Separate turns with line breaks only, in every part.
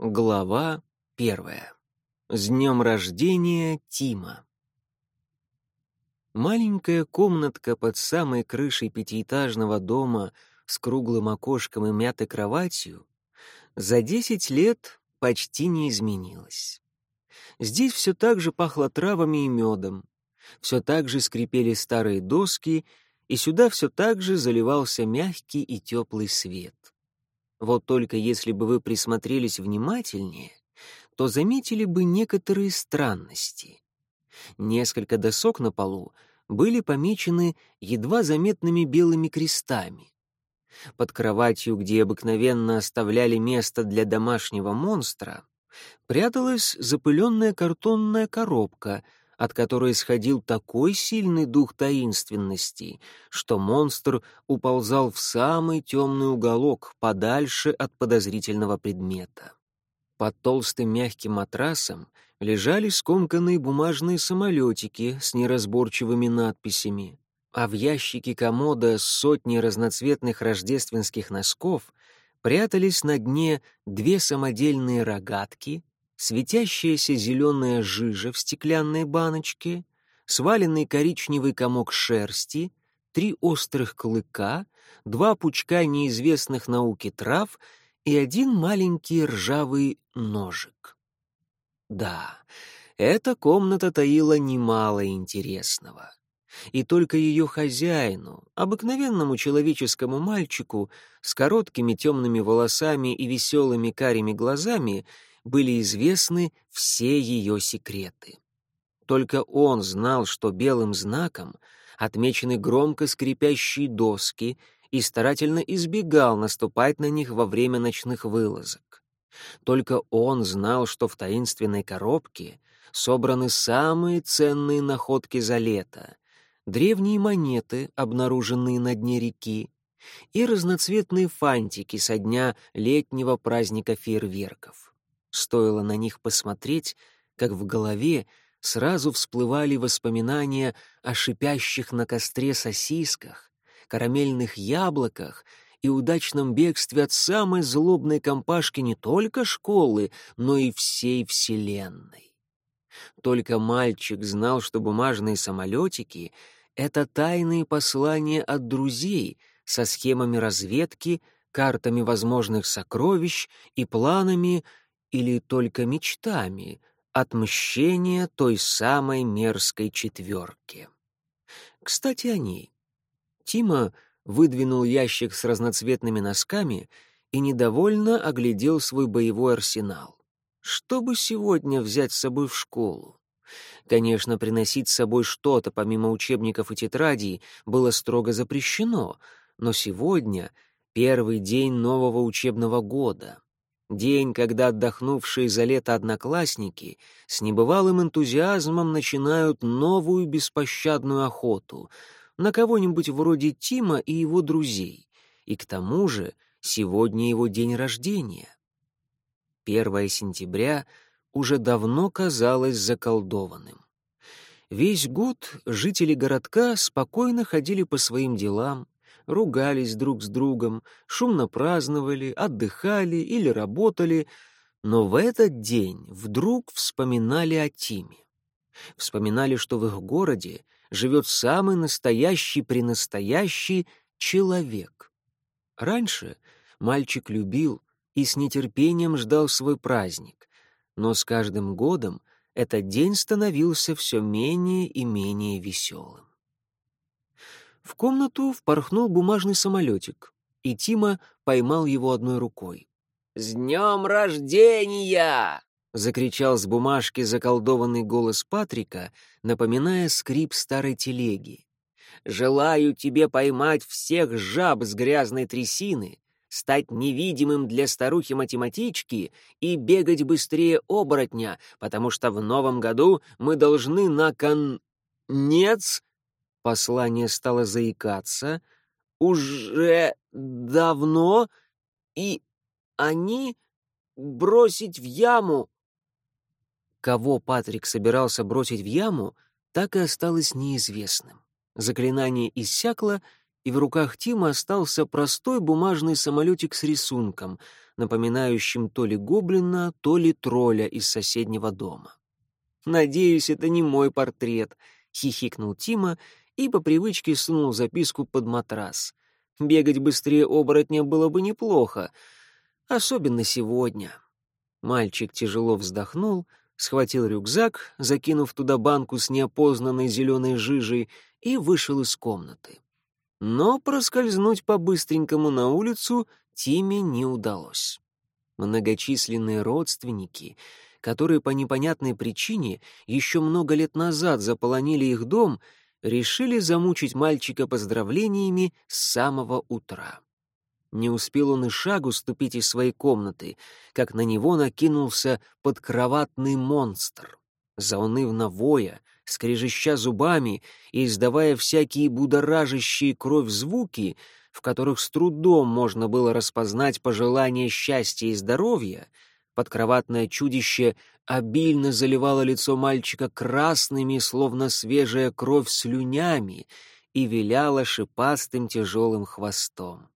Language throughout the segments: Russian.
Глава первая. С днем рождения Тима. Маленькая комнатка под самой крышей пятиэтажного дома с круглым окошком и мятой кроватью за десять лет почти не изменилась. Здесь все так же пахло травами и медом, все так же скрипели старые доски, и сюда все так же заливался мягкий и теплый свет. Вот только если бы вы присмотрелись внимательнее, то заметили бы некоторые странности. Несколько досок на полу были помечены едва заметными белыми крестами. Под кроватью, где обыкновенно оставляли место для домашнего монстра, пряталась запыленная картонная коробка — от которой исходил такой сильный дух таинственности, что монстр уползал в самый темный уголок, подальше от подозрительного предмета. Под толстым мягким матрасом лежали скомканные бумажные самолетики с неразборчивыми надписями, а в ящике комода с сотней разноцветных рождественских носков прятались на дне две самодельные рогатки, светящаяся зеленая жижа в стеклянной баночке, сваленный коричневый комок шерсти, три острых клыка, два пучка неизвестных науки трав и один маленький ржавый ножик. Да, эта комната таила немало интересного. И только ее хозяину, обыкновенному человеческому мальчику с короткими темными волосами и веселыми карими глазами, были известны все ее секреты. Только он знал, что белым знаком отмечены громко скрипящие доски и старательно избегал наступать на них во время ночных вылазок. Только он знал, что в таинственной коробке собраны самые ценные находки за лето, древние монеты, обнаруженные на дне реки, и разноцветные фантики со дня летнего праздника фейерверков. Стоило на них посмотреть, как в голове сразу всплывали воспоминания о шипящих на костре сосисках, карамельных яблоках и удачном бегстве от самой злобной компашки не только школы, но и всей Вселенной. Только мальчик знал, что бумажные самолетики — это тайные послания от друзей со схемами разведки, картами возможных сокровищ и планами — или только мечтами отмщения той самой мерзкой четверки. Кстати, о ней. Тима выдвинул ящик с разноцветными носками и недовольно оглядел свой боевой арсенал. Что бы сегодня взять с собой в школу? Конечно, приносить с собой что-то помимо учебников и тетрадей было строго запрещено, но сегодня — первый день нового учебного года. День, когда отдохнувшие за лето одноклассники с небывалым энтузиазмом начинают новую беспощадную охоту на кого-нибудь вроде Тима и его друзей. И к тому же сегодня его день рождения. 1 сентября уже давно казалось заколдованным. Весь год жители городка спокойно ходили по своим делам, ругались друг с другом, шумно праздновали, отдыхали или работали, но в этот день вдруг вспоминали о Тиме. Вспоминали, что в их городе живет самый настоящий-пренастоящий человек. Раньше мальчик любил и с нетерпением ждал свой праздник, но с каждым годом этот день становился все менее и менее веселым. В комнату впорхнул бумажный самолетик, и Тима поймал его одной рукой. «С днем рождения!» — закричал с бумажки заколдованный голос Патрика, напоминая скрип старой телеги. «Желаю тебе поймать всех жаб с грязной трясины, стать невидимым для старухи-математички и бегать быстрее оборотня, потому что в новом году мы должны на конец Послание стало заикаться. «Уже давно, и они бросить в яму». Кого Патрик собирался бросить в яму, так и осталось неизвестным. Заклинание иссякло, и в руках Тима остался простой бумажный самолетик с рисунком, напоминающим то ли гоблина, то ли тролля из соседнего дома. «Надеюсь, это не мой портрет», — хихикнул Тима и по привычке сунул записку под матрас. «Бегать быстрее оборотня было бы неплохо, особенно сегодня». Мальчик тяжело вздохнул, схватил рюкзак, закинув туда банку с неопознанной зеленой жижей, и вышел из комнаты. Но проскользнуть по-быстренькому на улицу Тиме не удалось. Многочисленные родственники, которые по непонятной причине еще много лет назад заполонили их дом, решили замучить мальчика поздравлениями с самого утра. Не успел он и шагу ступить из своей комнаты, как на него накинулся подкроватный монстр. Заунывно воя, скрежеща зубами и издавая всякие будоражащие кровь звуки, в которых с трудом можно было распознать пожелание счастья и здоровья, подкроватное чудище обильно заливало лицо мальчика красными, словно свежая кровь, слюнями и виляло шипастым тяжелым хвостом.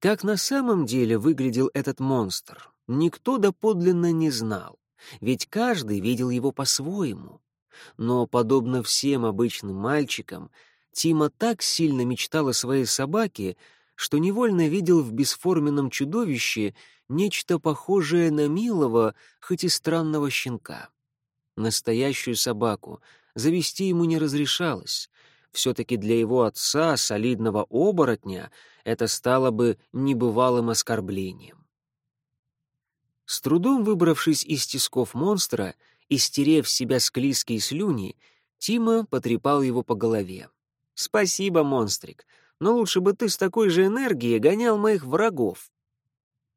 Как на самом деле выглядел этот монстр, никто доподлинно не знал, ведь каждый видел его по-своему. Но, подобно всем обычным мальчикам, Тима так сильно мечтал о своей собаке, что невольно видел в бесформенном чудовище нечто похожее на милого, хоть и странного щенка. Настоящую собаку завести ему не разрешалось. Все-таки для его отца, солидного оборотня, это стало бы небывалым оскорблением. С трудом выбравшись из тисков монстра и стерев с себя склизкие слюни, Тима потрепал его по голове. «Спасибо, монстрик, но лучше бы ты с такой же энергией гонял моих врагов».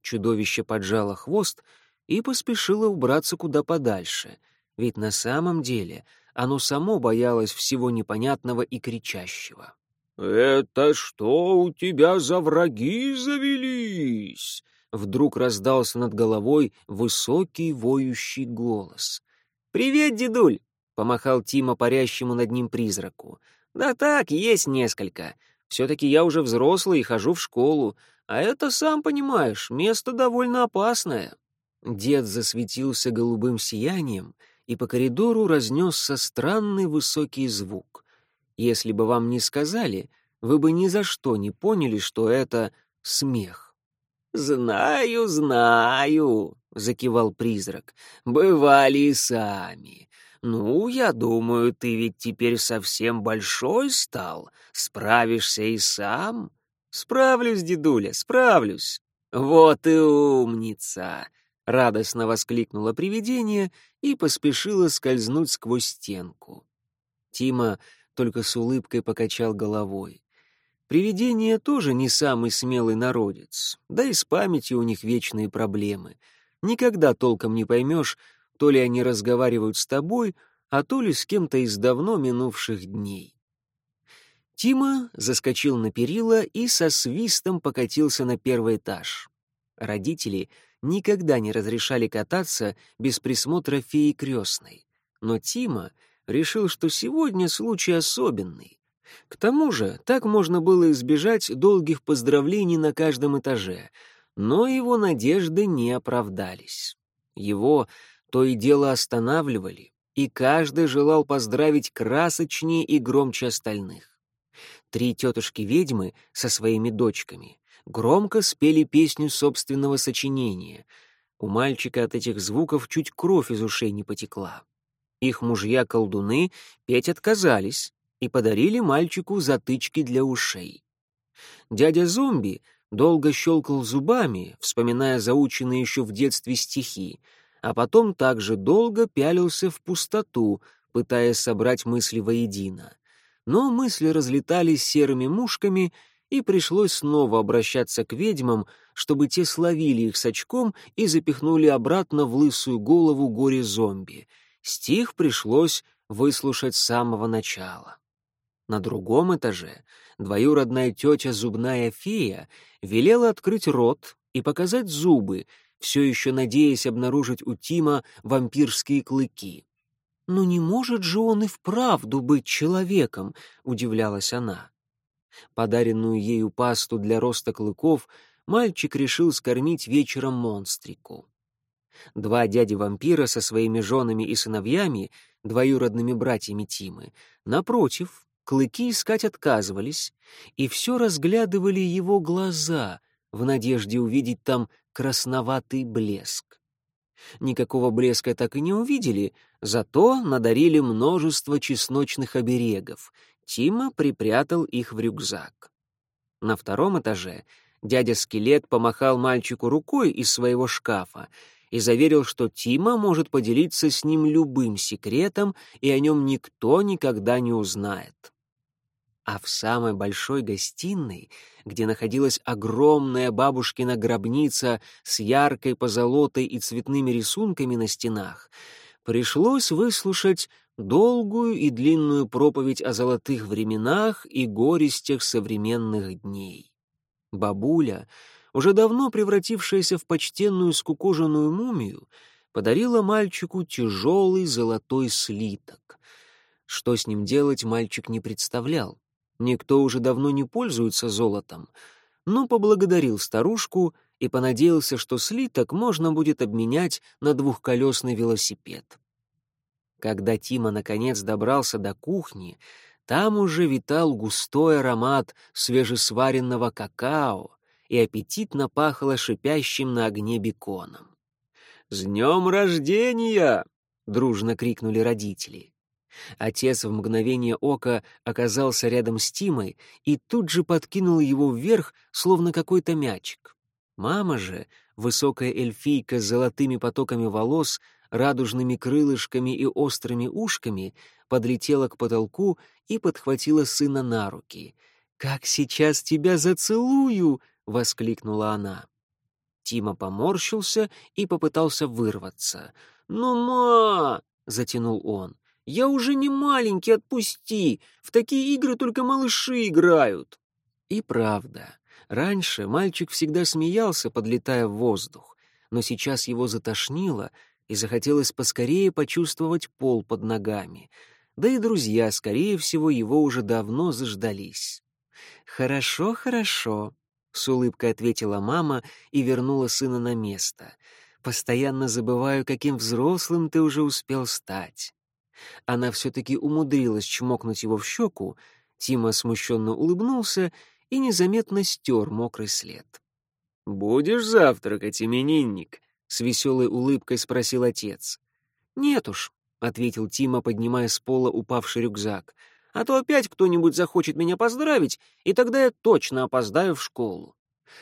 Чудовище поджало хвост и поспешило убраться куда подальше, ведь на самом деле оно само боялось всего непонятного и кричащего.
«Это что у тебя за враги завелись?»
Вдруг раздался над головой высокий воющий голос.
«Привет, дедуль!» — помахал Тима парящему над ним призраку. «Да так, есть несколько. Все-таки я уже взрослый и хожу в школу, а это, сам понимаешь, место довольно опасное».
Дед засветился голубым сиянием, и по коридору разнесся странный высокий звук. Если бы вам не сказали, вы бы ни за что не поняли, что это смех.
«Знаю, знаю», — закивал призрак. «Бывали и сами. Ну, я думаю, ты ведь теперь совсем большой стал. Справишься и сам?» «Справлюсь, дедуля, справлюсь». «Вот и умница!» — радостно воскликнуло привидение и поспешило скользнуть сквозь стенку. Тима только с улыбкой покачал головой. Привидение тоже не самый смелый народец, да и с памятью у них вечные проблемы. Никогда толком не поймешь, то ли они разговаривают с тобой, а то ли с кем-то из давно минувших дней. Тима заскочил на перила и со свистом покатился на первый этаж. Родители никогда не разрешали кататься без присмотра феи крестной, но Тима решил, что сегодня случай особенный. К тому же так можно было избежать долгих поздравлений на каждом этаже, но его надежды не оправдались. Его то и дело останавливали, и каждый желал поздравить красочнее и громче остальных. Три тетушки-ведьмы со своими дочками громко спели песню собственного сочинения. У мальчика от этих звуков чуть кровь из ушей не потекла. Их мужья-колдуны петь отказались и подарили мальчику затычки для ушей. Дядя зомби долго щелкал зубами, вспоминая заученные еще в детстве стихи, а потом также долго пялился в пустоту, пытаясь собрать мысли воедино. Но мысли разлетались серыми мушками, и пришлось снова обращаться к ведьмам, чтобы те словили их с очком и запихнули обратно в лысую голову горе-зомби — Стих пришлось выслушать с самого начала. На другом этаже двоюродная тетя зубная фея велела открыть рот и показать зубы, все еще надеясь обнаружить у Тима вампирские клыки. «Но не может же он и вправду быть человеком», — удивлялась она. Подаренную ею пасту для роста клыков
мальчик решил скормить вечером монстрику. Два дяди-вампира со своими женами и сыновьями, двоюродными братьями Тимы, напротив, клыки искать отказывались и все разглядывали его глаза в надежде увидеть там красноватый блеск. Никакого блеска так и не увидели, зато надарили множество чесночных оберегов. Тима припрятал их в рюкзак. На втором этаже дядя-скелет помахал мальчику рукой из своего шкафа и заверил, что Тима может поделиться с ним любым секретом, и о нем никто никогда не узнает. А в самой большой гостиной, где находилась огромная бабушкина гробница с яркой позолотой и цветными рисунками на стенах, пришлось выслушать долгую и длинную проповедь о золотых временах и горестях современных дней. Бабуля, уже давно превратившаяся в почтенную скукоженную мумию, подарила мальчику тяжелый золотой слиток. Что с ним делать, мальчик не представлял. Никто уже давно не пользуется золотом, но поблагодарил старушку и понадеялся, что слиток можно будет обменять на двухколесный велосипед. Когда Тима наконец добрался до кухни, там уже витал густой аромат свежесваренного какао, и аппетитно пахло шипящим на огне беконом. «С днем рождения!» — дружно крикнули родители. Отец в мгновение ока оказался рядом с Тимой и тут же подкинул его вверх, словно какой-то мячик. Мама же, высокая эльфийка с золотыми потоками волос, радужными крылышками и острыми ушками, подлетела к потолку и подхватила сына на руки. «Как сейчас тебя зацелую!» — воскликнула она. Тима поморщился и попытался вырваться. «Ну, ма!» — затянул он. «Я уже не маленький, отпусти! В такие игры только малыши играют!» И правда, раньше мальчик всегда смеялся, подлетая в воздух, но сейчас его затошнило, и захотелось поскорее почувствовать пол под ногами. Да и друзья, скорее всего, его уже давно заждались. «Хорошо, хорошо», — с улыбкой ответила мама и вернула сына на место. «Постоянно забываю, каким взрослым ты уже успел стать». Она все-таки умудрилась чмокнуть его в щеку, Тима смущенно улыбнулся и незаметно стер мокрый след. «Будешь завтракать, именинник?» с веселой улыбкой спросил отец. «Нет уж», — ответил Тима, поднимая с пола упавший рюкзак. «А то опять кто-нибудь захочет меня поздравить, и тогда я точно опоздаю в школу».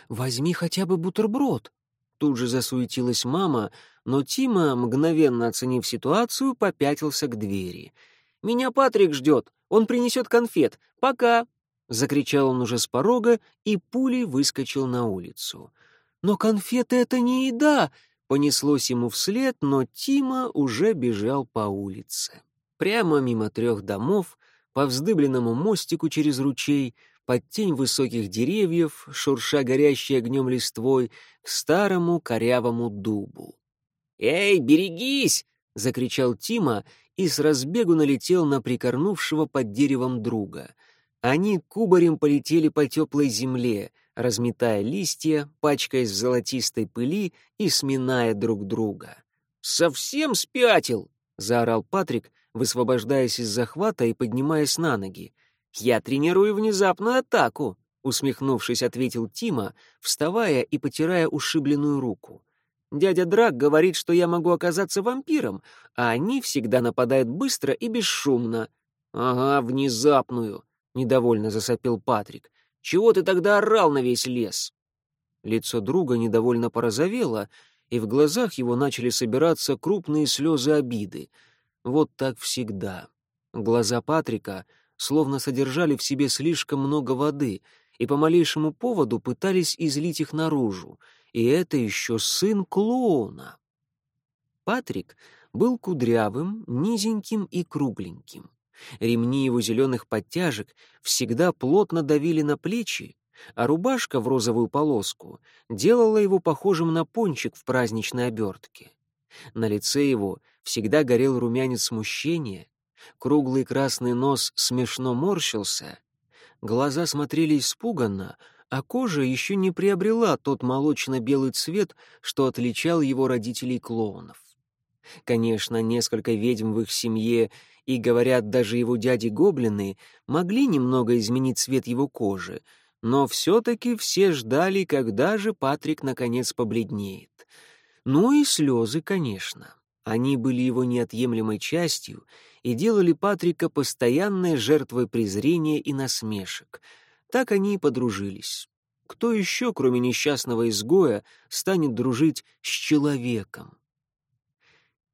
«Возьми хотя бы бутерброд», — тут же засуетилась мама, но Тима, мгновенно оценив ситуацию, попятился к двери. «Меня Патрик ждет, он принесет конфет. Пока!» — закричал он уже с порога и пулей выскочил на улицу. «Но конфеты — это не еда!» Понеслось ему вслед, но Тима уже бежал по улице. Прямо мимо трех домов, по вздыбленному мостику через ручей, под тень высоких деревьев, шурша горящей огнем листвой, к старому корявому дубу. «Эй, берегись!» — закричал Тима и с разбегу налетел на прикорнувшего под деревом друга. Они кубарем полетели по теплой земле, разметая листья, пачкаясь в золотистой пыли и сминая друг друга. «Совсем спятил!» — заорал Патрик, высвобождаясь из захвата и поднимаясь на ноги. «Я тренирую внезапную атаку!» — усмехнувшись, ответил Тима, вставая и потирая ушибленную руку. «Дядя Драк говорит, что я могу оказаться вампиром, а они всегда нападают быстро и бесшумно». «Ага, внезапную!» — недовольно засопил Патрик. Чего ты тогда орал на весь лес?» Лицо друга недовольно порозовело, и в глазах его начали собираться крупные слезы обиды. Вот так всегда. Глаза Патрика словно содержали в себе слишком много воды и по малейшему поводу пытались излить их наружу. И это еще сын клоуна. Патрик был кудрявым, низеньким и кругленьким. Ремни его зеленых подтяжек всегда плотно давили на плечи, а рубашка в розовую полоску делала его похожим на пончик в праздничной обертке. На лице его всегда горел румянец смущения, круглый красный нос смешно морщился, глаза смотрели испуганно, а кожа еще не приобрела тот молочно-белый цвет, что отличал его родителей-клоунов. Конечно, несколько ведьм в их семье и, говорят, даже его дяди-гоблины могли немного изменить цвет его кожи, но все-таки все ждали, когда же Патрик наконец побледнеет. Ну и слезы, конечно. Они были его неотъемлемой частью и делали Патрика постоянной жертвой презрения и насмешек. Так они и подружились. Кто еще, кроме несчастного изгоя, станет дружить с человеком?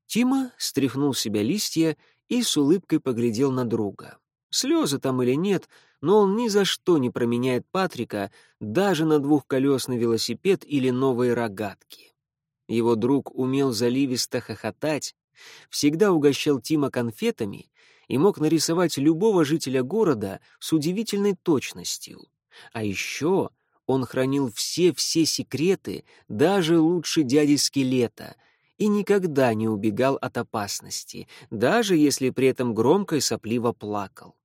Тима стряхнул себя листья и с улыбкой поглядел на друга. Слезы там или нет, но он ни за что не променяет Патрика даже на двухколесный велосипед или новые рогатки. Его друг умел заливисто хохотать, всегда угощал Тима конфетами и мог нарисовать любого жителя города с удивительной точностью. А еще он хранил все-все секреты, даже лучше дяди Скелета, и никогда не убегал от опасности, даже если при этом громко и сопливо плакал.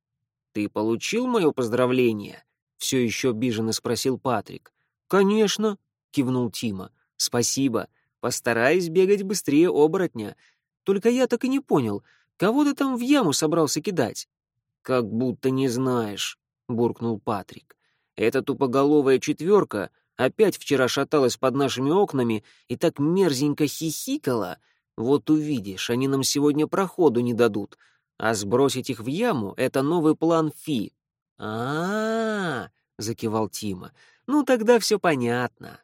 «Ты получил мое поздравление?» — все еще обиженно спросил Патрик. «Конечно», — кивнул Тима. «Спасибо. Постараюсь бегать быстрее оборотня. Только я так и не понял, кого ты там в яму собрался кидать?» «Как будто не знаешь», — буркнул Патрик. «Эта тупоголовая четверка опять вчера шаталась под нашими окнами и так мерзенько хихикала. Вот увидишь, они нам сегодня проходу не дадут. А сбросить их в яму — это новый план Фи. а, -а, -а закивал Тима. «Ну, тогда все понятно».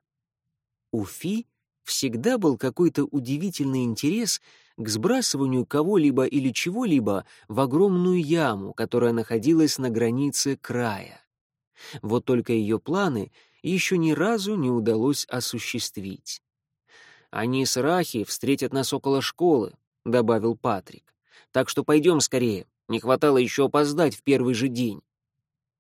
У Фи всегда был какой-то удивительный интерес к сбрасыванию кого-либо или чего-либо в огромную яму, которая находилась на границе края. Вот только ее планы еще ни разу не удалось осуществить. «Они с Рахи встретят нас около школы», — добавил Патрик. «Так что пойдем скорее, не хватало еще опоздать в первый же день».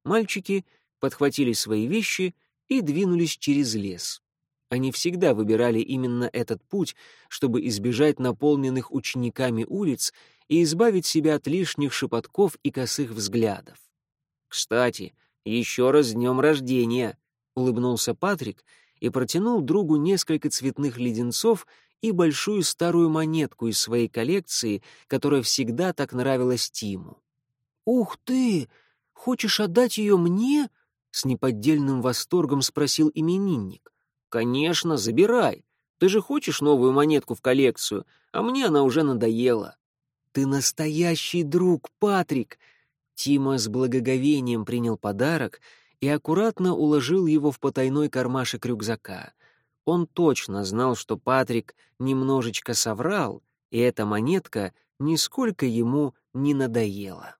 Мальчики подхватили свои вещи и двинулись через лес. Они всегда выбирали именно этот путь, чтобы избежать наполненных учениками улиц и избавить себя от лишних шепотков и косых взглядов. «Кстати, еще раз с днем рождения!» — улыбнулся Патрик и протянул другу несколько цветных леденцов и большую старую монетку из своей коллекции, которая всегда так нравилась Тиму. «Ух ты! Хочешь отдать ее мне?» — с неподдельным восторгом спросил именинник. «Конечно, забирай. Ты же хочешь новую монетку в коллекцию, а мне она уже надоела». «Ты настоящий друг, Патрик!» Тима с благоговением принял подарок и аккуратно уложил его в потайной кармашек рюкзака. Он точно знал, что Патрик немножечко соврал, и эта монетка нисколько ему не надоела.